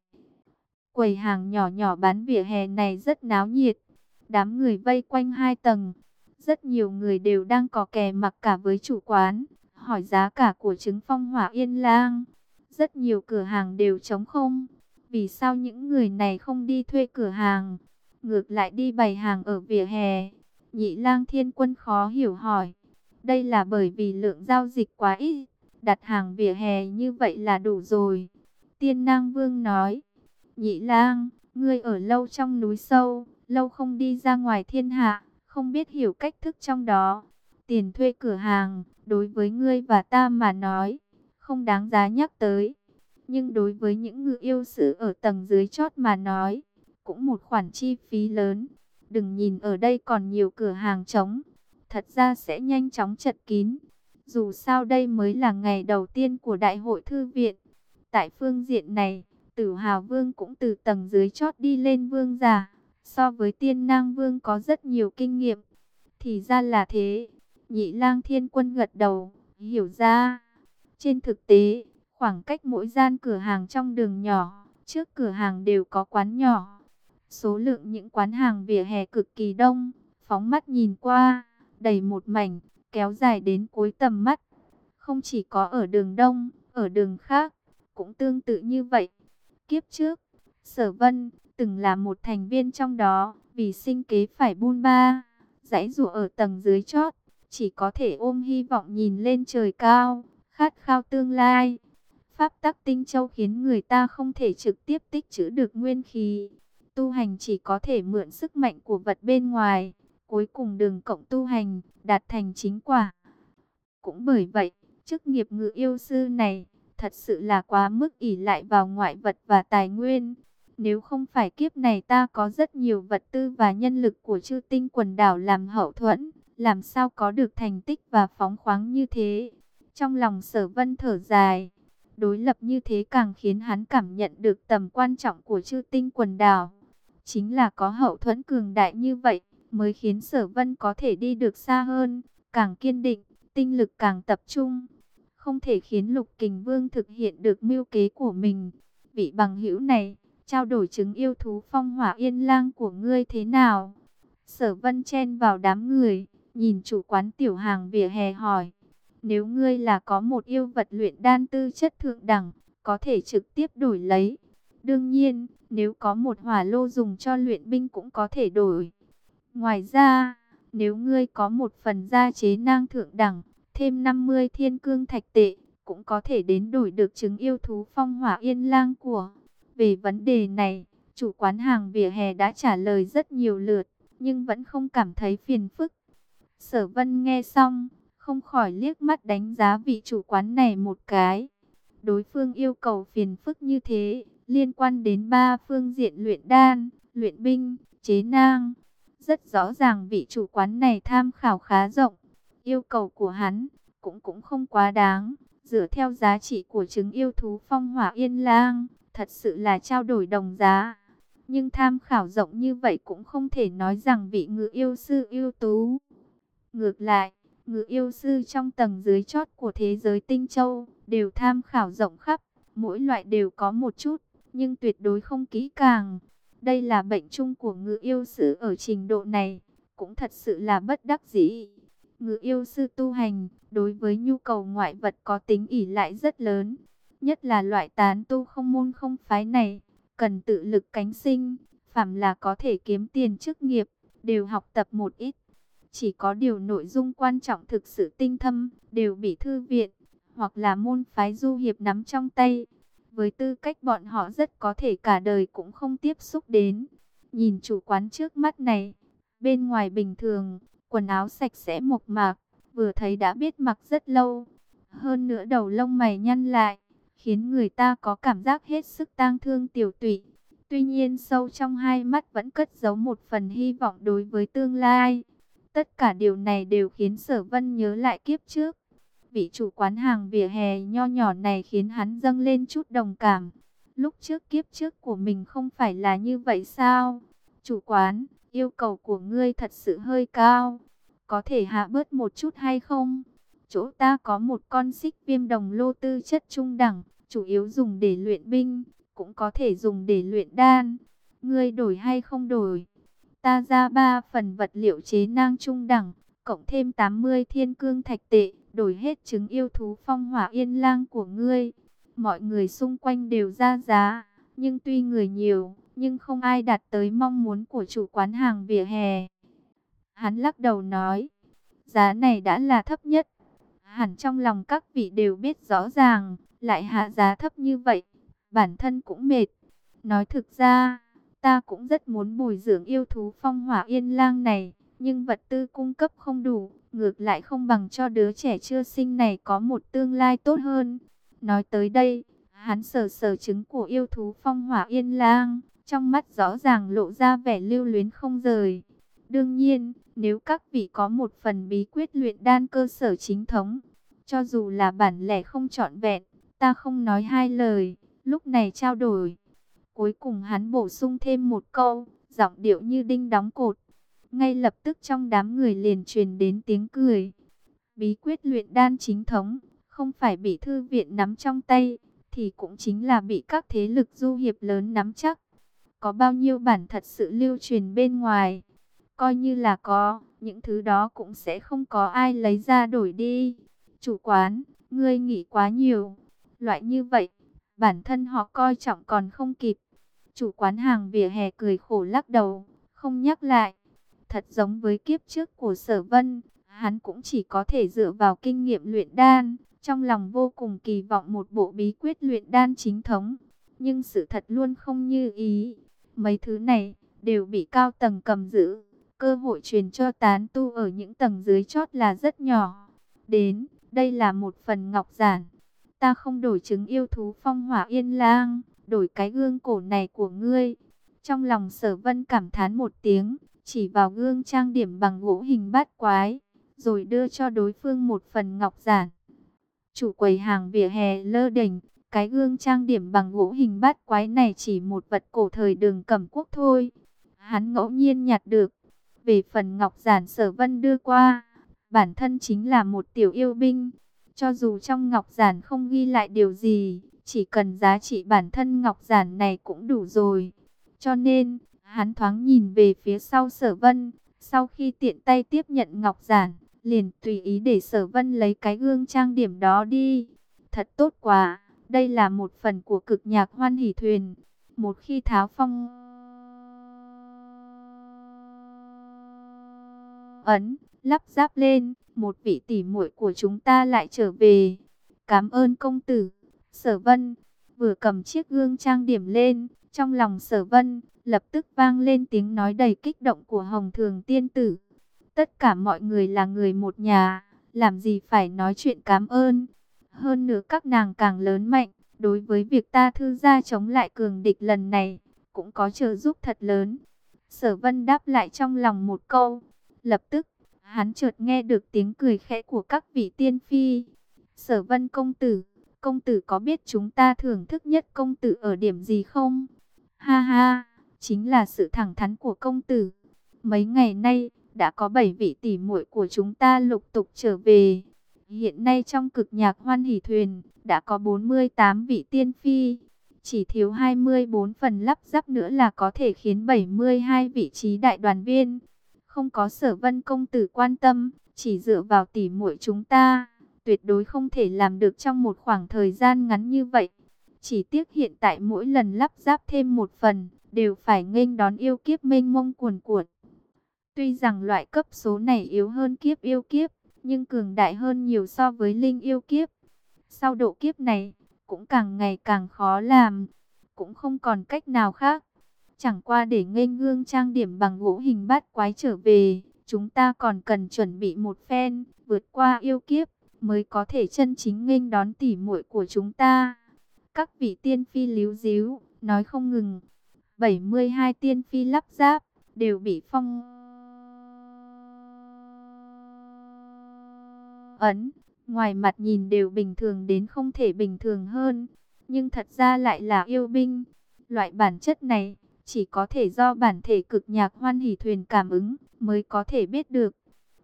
Quầy hàng nhỏ nhỏ bán vỉa hè này rất náo nhiệt, đám người vây quanh hai tầng, rất nhiều người đều đang có kè mặc cả với chủ quán, hỏi giá cả của trứng phong hỏa yên lang. Rất nhiều cửa hàng đều trống không. Vì sao những người này không đi thuê cửa hàng, ngược lại đi bày hàng ở vỉa hè? Nhị lang thiên quân khó hiểu hỏi. Đây là bởi vì lượng giao dịch quá ít, đặt hàng vỉa hè như vậy là đủ rồi. Tiên nang vương nói, nhị lang, ngươi ở lâu trong núi sâu, lâu không đi ra ngoài thiên hạ, không biết hiểu cách thức trong đó. Tiền thuê cửa hàng, đối với ngươi và ta mà nói, không đáng giá nhắc tới. Nhưng đối với những ngự yêu sử ở tầng dưới chót mà nói, cũng một khoản chi phí lớn. Đừng nhìn ở đây còn nhiều cửa hàng trống, thật ra sẽ nhanh chóng chật kín. Dù sao đây mới là ngày đầu tiên của đại hội thư viện, Tại phương diện này, tử hào vương cũng từ tầng dưới chót đi lên vương giả. So với tiên nang vương có rất nhiều kinh nghiệm. Thì ra là thế. Nhị lang thiên quân gật đầu, hiểu ra. Trên thực tế, khoảng cách mỗi gian cửa hàng trong đường nhỏ, trước cửa hàng đều có quán nhỏ. Số lượng những quán hàng vỉa hè cực kỳ đông, phóng mắt nhìn qua, đầy một mảnh, kéo dài đến cuối tầm mắt. Không chỉ có ở đường đông, ở đường khác, cũng tương tự như vậy. Kiếp trước, Sở Vân từng là một thành viên trong đó, vì sinh kế phải buôn ba, dãy rùa ở tầng dưới chót, chỉ có thể ôm hy vọng nhìn lên trời cao, khát khao tương lai. Pháp tắc tinh châu khiến người ta không thể trực tiếp tích trữ được nguyên khí. Tu hành chỉ có thể mượn sức mạnh của vật bên ngoài, cuối cùng đường cộng tu hành, đạt thành chính quả. Cũng bởi vậy, chức nghiệp ngự yêu sư này, thật sự là quá mức ỷ lại vào ngoại vật và tài nguyên. Nếu không phải kiếp này ta có rất nhiều vật tư và nhân lực của chư tinh quần đảo làm hậu thuẫn, làm sao có được thành tích và phóng khoáng như thế. Trong lòng sở vân thở dài, đối lập như thế càng khiến hắn cảm nhận được tầm quan trọng của chư tinh quần đảo. Chính là có hậu thuẫn cường đại như vậy, mới khiến sở vân có thể đi được xa hơn, càng kiên định, tinh lực càng tập trung. Không thể khiến lục kình vương thực hiện được mưu kế của mình. Vị bằng hữu này, trao đổi chứng yêu thú phong hỏa yên lang của ngươi thế nào? Sở vân chen vào đám người, nhìn chủ quán tiểu hàng vỉa hè hỏi. Nếu ngươi là có một yêu vật luyện đan tư chất thượng đẳng, có thể trực tiếp đổi lấy. Đương nhiên, nếu có một hỏa lô dùng cho luyện binh cũng có thể đổi. Ngoài ra, nếu ngươi có một phần gia chế nang thượng đẳng, thêm 50 thiên cương thạch tệ, cũng có thể đến đổi được trứng yêu thú phong hỏa yên lang của. Về vấn đề này, chủ quán hàng vỉa hè đã trả lời rất nhiều lượt, nhưng vẫn không cảm thấy phiền phức. Sở vân nghe xong, không khỏi liếc mắt đánh giá vị chủ quán này một cái. Đối phương yêu cầu phiền phức như thế, liên quan đến ba phương diện luyện đan, luyện binh, chế nang. Rất rõ ràng vị chủ quán này tham khảo khá rộng. Yêu cầu của hắn cũng cũng không quá đáng. Dựa theo giá trị của trứng yêu thú phong hỏa yên lang, thật sự là trao đổi đồng giá. Nhưng tham khảo rộng như vậy cũng không thể nói rằng vị ngự yêu sư yêu tú. Ngược lại, ngự yêu sư trong tầng dưới chót của thế giới tinh châu đều tham khảo rộng khắp, mỗi loại đều có một chút, nhưng tuyệt đối không kỹ càng. Đây là bệnh chung của ngự yêu sư ở trình độ này, cũng thật sự là bất đắc dĩ. Ngự yêu sư tu hành, đối với nhu cầu ngoại vật có tính ỷ lại rất lớn, nhất là loại tán tu không môn không phái này, cần tự lực cánh sinh, phạm là có thể kiếm tiền chức nghiệp, đều học tập một ít. Chỉ có điều nội dung quan trọng thực sự tinh thâm, đều bị thư viện, hoặc là môn phái du hiệp nắm trong tay. Với tư cách bọn họ rất có thể cả đời cũng không tiếp xúc đến. Nhìn chủ quán trước mắt này, bên ngoài bình thường, quần áo sạch sẽ mộc mạc, vừa thấy đã biết mặc rất lâu. Hơn nữa đầu lông mày nhăn lại, khiến người ta có cảm giác hết sức tang thương tiểu tụy. Tuy nhiên sâu trong hai mắt vẫn cất giấu một phần hy vọng đối với tương lai. Tất cả điều này đều khiến sở vân nhớ lại kiếp trước. Vị chủ quán hàng vỉa hè nho nhỏ này khiến hắn dâng lên chút đồng cảm. Lúc trước kiếp trước của mình không phải là như vậy sao? Chủ quán, yêu cầu của ngươi thật sự hơi cao. Có thể hạ bớt một chút hay không? Chỗ ta có một con xích viêm đồng lô tư chất trung đẳng, chủ yếu dùng để luyện binh, cũng có thể dùng để luyện đan. Ngươi đổi hay không đổi? Ta ra ba phần vật liệu chế nang trung đẳng, cộng thêm 80 thiên cương thạch tệ, đổi hết trứng yêu thú phong hỏa yên lang của ngươi. Mọi người xung quanh đều ra giá, nhưng tuy người nhiều, nhưng không ai đạt tới mong muốn của chủ quán hàng vỉa hè. Hắn lắc đầu nói, giá này đã là thấp nhất. Hẳn trong lòng các vị đều biết rõ ràng, lại hạ giá thấp như vậy, bản thân cũng mệt. Nói thực ra, ta cũng rất muốn bồi dưỡng yêu thú phong hỏa yên lang này, nhưng vật tư cung cấp không đủ, ngược lại không bằng cho đứa trẻ chưa sinh này có một tương lai tốt hơn. Nói tới đây, hắn sờ sờ trứng của yêu thú phong hỏa yên lang, trong mắt rõ ràng lộ ra vẻ lưu luyến không rời. Đương nhiên, nếu các vị có một phần bí quyết luyện đan cơ sở chính thống, cho dù là bản lẻ không trọn vẹn, Ta không nói hai lời, lúc này trao đổi. Cuối cùng hắn bổ sung thêm một câu, giọng điệu như đinh đóng cột. Ngay lập tức trong đám người liền truyền đến tiếng cười. Bí quyết luyện đan chính thống, không phải bị thư viện nắm trong tay, thì cũng chính là bị các thế lực du hiệp lớn nắm chắc. Có bao nhiêu bản thật sự lưu truyền bên ngoài, coi như là có, những thứ đó cũng sẽ không có ai lấy ra đổi đi. Chủ quán, ngươi nghĩ quá nhiều, loại như vậy, bản thân họ coi trọng còn không kịp. Chủ quán hàng vỉa hè cười khổ lắc đầu, không nhắc lại. Thật giống với kiếp trước của sở vân, hắn cũng chỉ có thể dựa vào kinh nghiệm luyện đan, trong lòng vô cùng kỳ vọng một bộ bí quyết luyện đan chính thống. Nhưng sự thật luôn không như ý. Mấy thứ này đều bị cao tầng cầm giữ. Cơ hội truyền cho tán tu ở những tầng dưới chót là rất nhỏ. Đến, đây là một phần ngọc giản. Ta không đổi chứng yêu thú phong hỏa yên lang, đổi cái gương cổ này của ngươi. Trong lòng sở vân cảm thán một tiếng, chỉ vào gương trang điểm bằng gỗ hình bát quái, rồi đưa cho đối phương một phần ngọc giản. Chủ quầy hàng vỉa hè lơ đỉnh, cái gương trang điểm bằng gỗ hình bát quái này chỉ một vật cổ thời đường cẩm quốc thôi. Hắn ngẫu nhiên nhặt được. Về phần ngọc giản sở vân đưa qua, bản thân chính là một tiểu yêu binh. Cho dù trong ngọc giản không ghi lại điều gì, chỉ cần giá trị bản thân ngọc giản này cũng đủ rồi. Cho nên, hắn thoáng nhìn về phía sau sở vân, sau khi tiện tay tiếp nhận ngọc giản, liền tùy ý để sở vân lấy cái gương trang điểm đó đi. Thật tốt quá, đây là một phần của cực nhạc hoan hỷ thuyền. Một khi tháo phong ấn, lắp ráp lên, một vị tỷ muội của chúng ta lại trở về. Cảm ơn công tử. Sở Vân vừa cầm chiếc gương trang điểm lên, trong lòng Sở Vân lập tức vang lên tiếng nói đầy kích động của Hồng Thường tiên tử. Tất cả mọi người là người một nhà, làm gì phải nói chuyện cảm ơn. Hơn nữa các nàng càng lớn mạnh, đối với việc ta thư gia chống lại cường địch lần này, cũng có trợ giúp thật lớn. Sở Vân đáp lại trong lòng một câu, lập tức, hắn chợt nghe được tiếng cười khẽ của các vị tiên phi. Sở Vân công tử, công tử có biết chúng ta thưởng thức nhất công tử ở điểm gì không? Ha ha, chính là sự thẳng thắn của công tử. Mấy ngày nay, đã có 7 vị tỷ muội của chúng ta lục tục trở về. Hiện nay trong cực nhạc hoan hỷ thuyền, đã có 48 vị tiên phi. Chỉ thiếu 24 phần lắp ráp nữa là có thể khiến 72 vị trí đại đoàn viên. Không có sở vân công tử quan tâm, chỉ dựa vào tỷ muội chúng ta tuyệt đối không thể làm được trong một khoảng thời gian ngắn như vậy. Chỉ tiếc hiện tại mỗi lần lắp ráp thêm một phần, đều phải nghênh đón yêu kiếp mênh mông cuồn cuộn. Tuy rằng loại cấp số này yếu hơn kiếp yêu kiếp, nhưng cường đại hơn nhiều so với linh yêu kiếp. Sau độ kiếp này, cũng càng ngày càng khó làm, cũng không còn cách nào khác. Chẳng qua để nghênh gương trang điểm bằng gỗ hình bát quái trở về, chúng ta còn cần chuẩn bị một phen, vượt qua yêu kiếp mới có thể chân chính nghênh đón tỉ muội của chúng ta. Các vị tiên phi líu díu, nói không ngừng. 72 tiên phi lắp ráp, đều bị phong ấn. Ngoài mặt nhìn đều bình thường đến không thể bình thường hơn. Nhưng thật ra lại là yêu binh. Loại bản chất này, chỉ có thể do bản thể cực nhạc hoan hỷ thuyền cảm ứng, mới có thể biết được.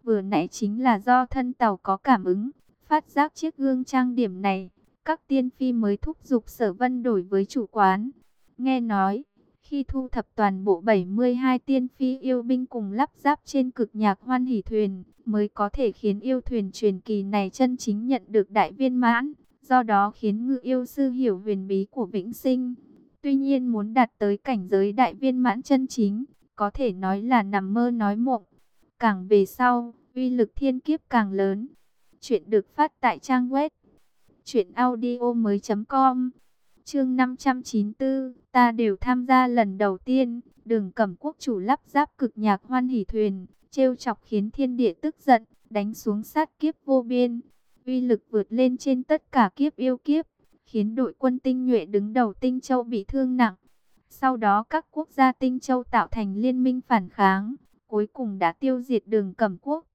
Vừa nãy chính là do thân tàu có cảm ứng, Phát giác chiếc gương trang điểm này, các tiên phi mới thúc giục sở vân đổi với chủ quán. Nghe nói, khi thu thập toàn bộ 72 tiên phi yêu binh cùng lắp ráp trên cực nhạc hoan hỷ thuyền, mới có thể khiến yêu thuyền truyền kỳ này chân chính nhận được đại viên mãn, do đó khiến ngự yêu sư hiểu huyền bí của vĩnh sinh. Tuy nhiên muốn đạt tới cảnh giới đại viên mãn chân chính, có thể nói là nằm mơ nói mộng. Càng về sau, uy lực thiên kiếp càng lớn. Chuyện được phát tại trang web truyệnaudiomoi.com. Chương 594, ta đều tham gia lần đầu tiên, Đường Cẩm Quốc chủ lắp ráp cực nhạc hoan hỉ thuyền, trêu chọc khiến thiên địa tức giận, đánh xuống sát kiếp vô biên, uy lực vượt lên trên tất cả kiếp yêu kiếp, khiến đội quân tinh nhuệ đứng đầu Tinh Châu bị thương nặng. Sau đó các quốc gia Tinh Châu tạo thành liên minh phản kháng, cuối cùng đã tiêu diệt Đường Cẩm Quốc.